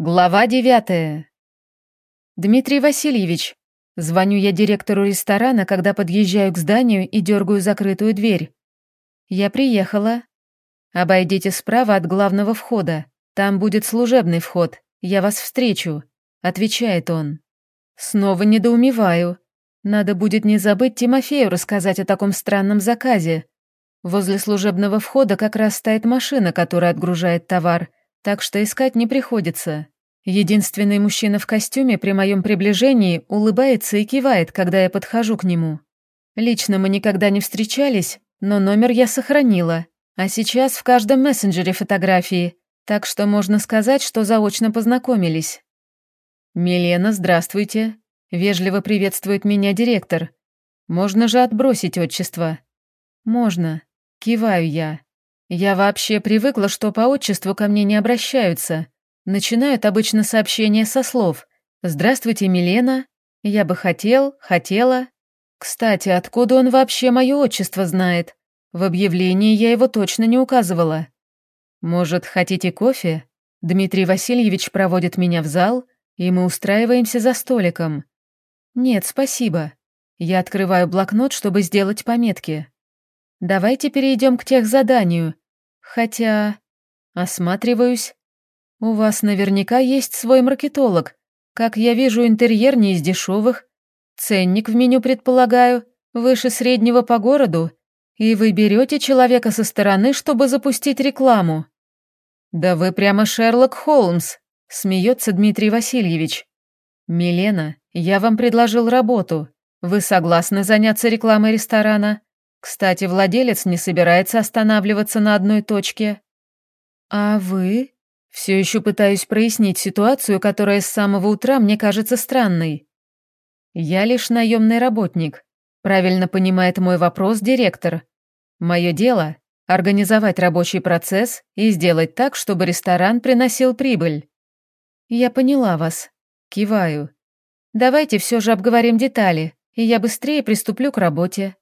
Глава девятая. Дмитрий Васильевич. Звоню я директору ресторана, когда подъезжаю к зданию и дергаю закрытую дверь. Я приехала. Обойдите справа от главного входа. Там будет служебный вход. Я вас встречу, отвечает он. Снова недоумеваю. Надо будет не забыть Тимофею рассказать о таком странном заказе. Возле служебного входа как раз стоит машина, которая отгружает товар так что искать не приходится. Единственный мужчина в костюме при моем приближении улыбается и кивает, когда я подхожу к нему. Лично мы никогда не встречались, но номер я сохранила, а сейчас в каждом мессенджере фотографии, так что можно сказать, что заочно познакомились. «Милена, здравствуйте», — вежливо приветствует меня директор. «Можно же отбросить отчество?» «Можно», — киваю я. Я вообще привыкла, что по отчеству ко мне не обращаются. Начинают обычно сообщения со слов «Здравствуйте, Милена», «Я бы хотел», «Хотела». Кстати, откуда он вообще мое отчество знает? В объявлении я его точно не указывала. Может, хотите кофе? Дмитрий Васильевич проводит меня в зал, и мы устраиваемся за столиком. Нет, спасибо. Я открываю блокнот, чтобы сделать пометки. Давайте перейдем к тех заданию. Хотя... Осматриваюсь. У вас наверняка есть свой маркетолог. Как я вижу, интерьер не из дешевых. Ценник в меню, предполагаю, выше среднего по городу. И вы берете человека со стороны, чтобы запустить рекламу. Да вы прямо Шерлок Холмс, смеется Дмитрий Васильевич. Милена, я вам предложил работу. Вы согласны заняться рекламой ресторана? Кстати, владелец не собирается останавливаться на одной точке. А вы? Все еще пытаюсь прояснить ситуацию, которая с самого утра мне кажется странной. Я лишь наемный работник. Правильно понимает мой вопрос директор. Мое дело — организовать рабочий процесс и сделать так, чтобы ресторан приносил прибыль. Я поняла вас. Киваю. Давайте все же обговорим детали, и я быстрее приступлю к работе.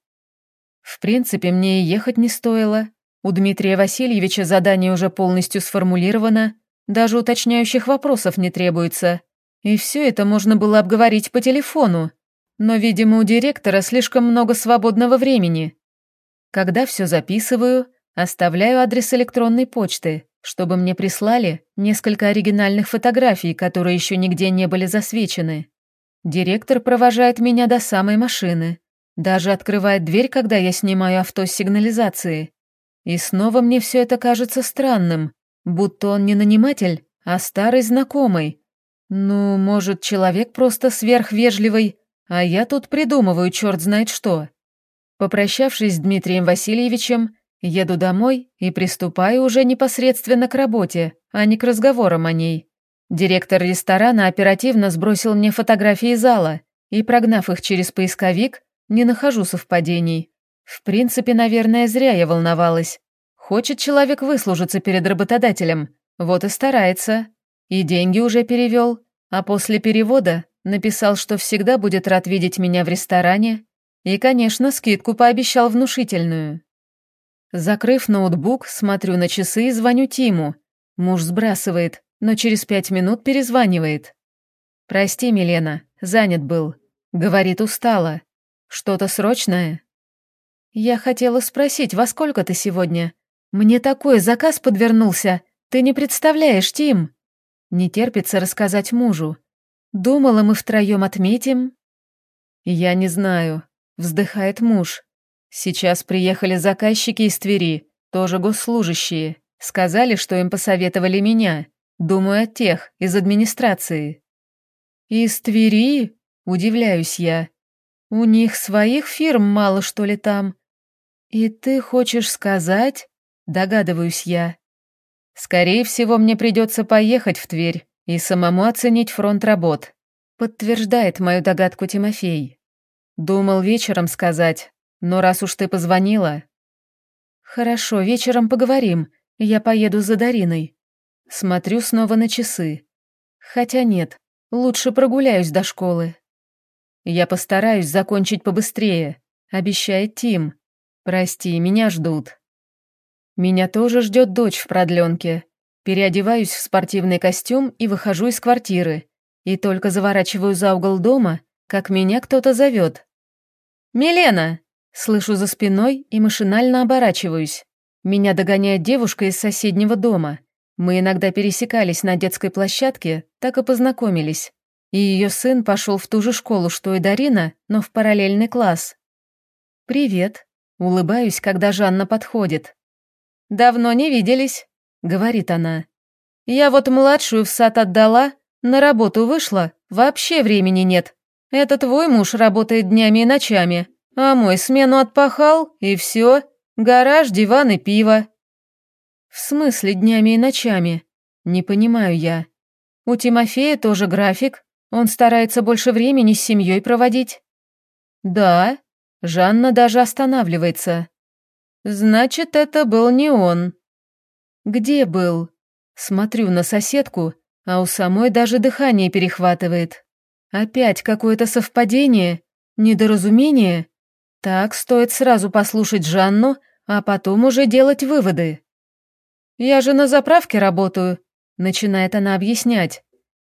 В принципе, мне и ехать не стоило. У Дмитрия Васильевича задание уже полностью сформулировано, даже уточняющих вопросов не требуется. И все это можно было обговорить по телефону. Но, видимо, у директора слишком много свободного времени. Когда все записываю, оставляю адрес электронной почты, чтобы мне прислали несколько оригинальных фотографий, которые еще нигде не были засвечены. Директор провожает меня до самой машины. Даже открывает дверь, когда я снимаю авто с сигнализации. И снова мне все это кажется странным, будто он не наниматель, а старый знакомый. Ну, может, человек просто сверхвежливый, а я тут придумываю черт знает что. Попрощавшись с Дмитрием Васильевичем, еду домой и приступаю уже непосредственно к работе, а не к разговорам о ней. Директор ресторана оперативно сбросил мне фотографии зала и, прогнав их через поисковик, не нахожу совпадений. В принципе, наверное, зря я волновалась. Хочет человек выслужиться перед работодателем, вот и старается. И деньги уже перевел, а после перевода написал, что всегда будет рад видеть меня в ресторане, и, конечно, скидку пообещал внушительную. Закрыв ноутбук, смотрю на часы и звоню Тиму. Муж сбрасывает, но через пять минут перезванивает. «Прости, Милена, занят был». Говорит, устала. Что-то срочное? Я хотела спросить, во сколько ты сегодня? Мне такой заказ подвернулся. Ты не представляешь, Тим. Не терпится рассказать мужу. Думала, мы втроем отметим. Я не знаю, вздыхает муж. Сейчас приехали заказчики из Твери, тоже госслужащие. Сказали, что им посоветовали меня. Думаю, от тех, из администрации. Из Твери? Удивляюсь я. У них своих фирм мало, что ли, там? И ты хочешь сказать? Догадываюсь я. Скорее всего, мне придется поехать в Тверь и самому оценить фронт работ. Подтверждает мою догадку Тимофей. Думал вечером сказать, но раз уж ты позвонила... Хорошо, вечером поговорим. Я поеду за Дариной. Смотрю снова на часы. Хотя нет, лучше прогуляюсь до школы. «Я постараюсь закончить побыстрее», — обещает Тим. «Прости, меня ждут». Меня тоже ждет дочь в продленке. переодеваюсь в спортивный костюм и выхожу из квартиры. И только заворачиваю за угол дома, как меня кто-то зовет. «Милена!» Слышу за спиной и машинально оборачиваюсь. Меня догоняет девушка из соседнего дома. Мы иногда пересекались на детской площадке, так и познакомились. И ее сын пошел в ту же школу, что и Дарина, но в параллельный класс. «Привет», — улыбаюсь, когда Жанна подходит. «Давно не виделись», — говорит она. «Я вот младшую в сад отдала, на работу вышла, вообще времени нет. Это твой муж работает днями и ночами, а мой смену отпахал, и все. Гараж, диван и пиво. В смысле днями и ночами? Не понимаю я. У Тимофея тоже график. Он старается больше времени с семьей проводить. Да. Жанна даже останавливается. Значит, это был не он. Где был? Смотрю на соседку, а у самой даже дыхание перехватывает. Опять какое-то совпадение? Недоразумение? Так, стоит сразу послушать Жанну, а потом уже делать выводы. «Я же на заправке работаю», — начинает она объяснять.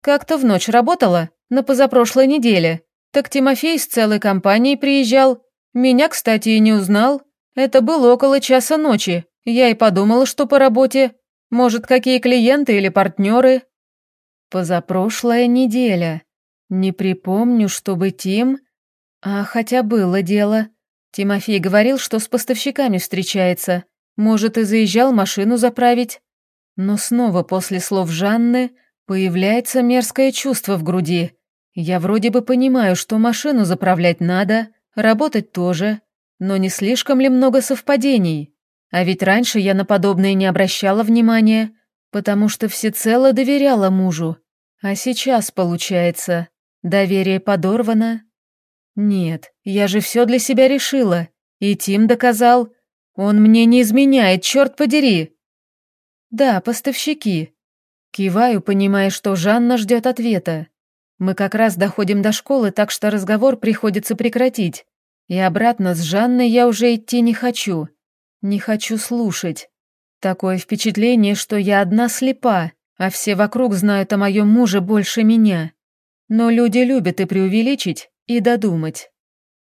«Как-то в ночь работала, на позапрошлой неделе. Так Тимофей с целой компанией приезжал. Меня, кстати, и не узнал. Это было около часа ночи. Я и подумала, что по работе. Может, какие клиенты или партнеры?» «Позапрошлая неделя. Не припомню, чтобы Тим...» А хотя было дело. Тимофей говорил, что с поставщиками встречается. Может, и заезжал машину заправить. Но снова после слов Жанны появляется мерзкое чувство в груди. Я вроде бы понимаю, что машину заправлять надо, работать тоже, но не слишком ли много совпадений? А ведь раньше я на подобное не обращала внимания, потому что всецело доверяла мужу. А сейчас, получается, доверие подорвано, нет, я же все для себя решила. И Тим доказал. Он мне не изменяет, черт подери. Да, поставщики. Киваю, понимая, что Жанна ждет ответа. Мы как раз доходим до школы, так что разговор приходится прекратить. И обратно с Жанной я уже идти не хочу. Не хочу слушать. Такое впечатление, что я одна слепа, а все вокруг знают о моем муже больше меня. Но люди любят и преувеличить, и додумать.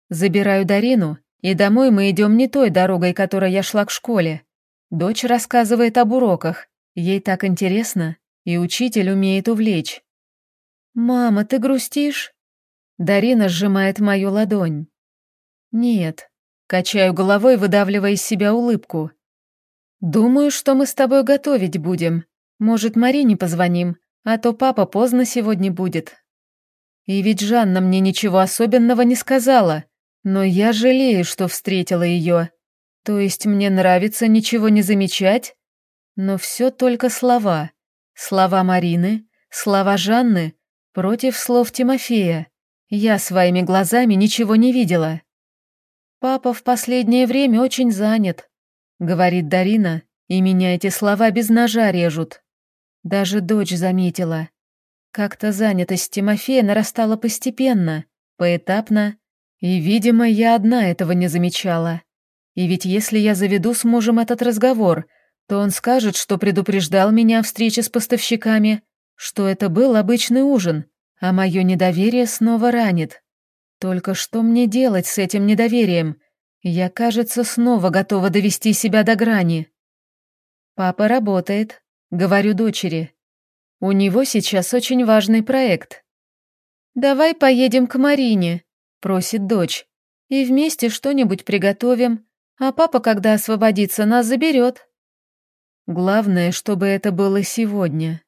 Забираю Дарину, и домой мы идем не той дорогой, которой я шла к школе. Дочь рассказывает об уроках, ей так интересно, и учитель умеет увлечь. «Мама, ты грустишь?» Дарина сжимает мою ладонь. «Нет», качаю головой, выдавливая из себя улыбку. «Думаю, что мы с тобой готовить будем. Может, Марине позвоним, а то папа поздно сегодня будет, и ведь Жанна мне ничего особенного не сказала, но я жалею, что встретила ее. То есть мне нравится ничего не замечать? Но все только слова. Слова Марины, слова Жанны против слов Тимофея. Я своими глазами ничего не видела. «Папа в последнее время очень занят», — говорит Дарина, и меня эти слова без ножа режут. Даже дочь заметила. Как-то занятость Тимофея нарастала постепенно, поэтапно, и, видимо, я одна этого не замечала. И ведь если я заведу с мужем этот разговор, то он скажет, что предупреждал меня о встрече с поставщиками, что это был обычный ужин, а мое недоверие снова ранит. Только что мне делать с этим недоверием? Я, кажется, снова готова довести себя до грани. Папа работает, говорю дочери. У него сейчас очень важный проект. «Давай поедем к Марине», — просит дочь, «и вместе что-нибудь приготовим, а папа, когда освободится, нас заберет». Главное, чтобы это было сегодня.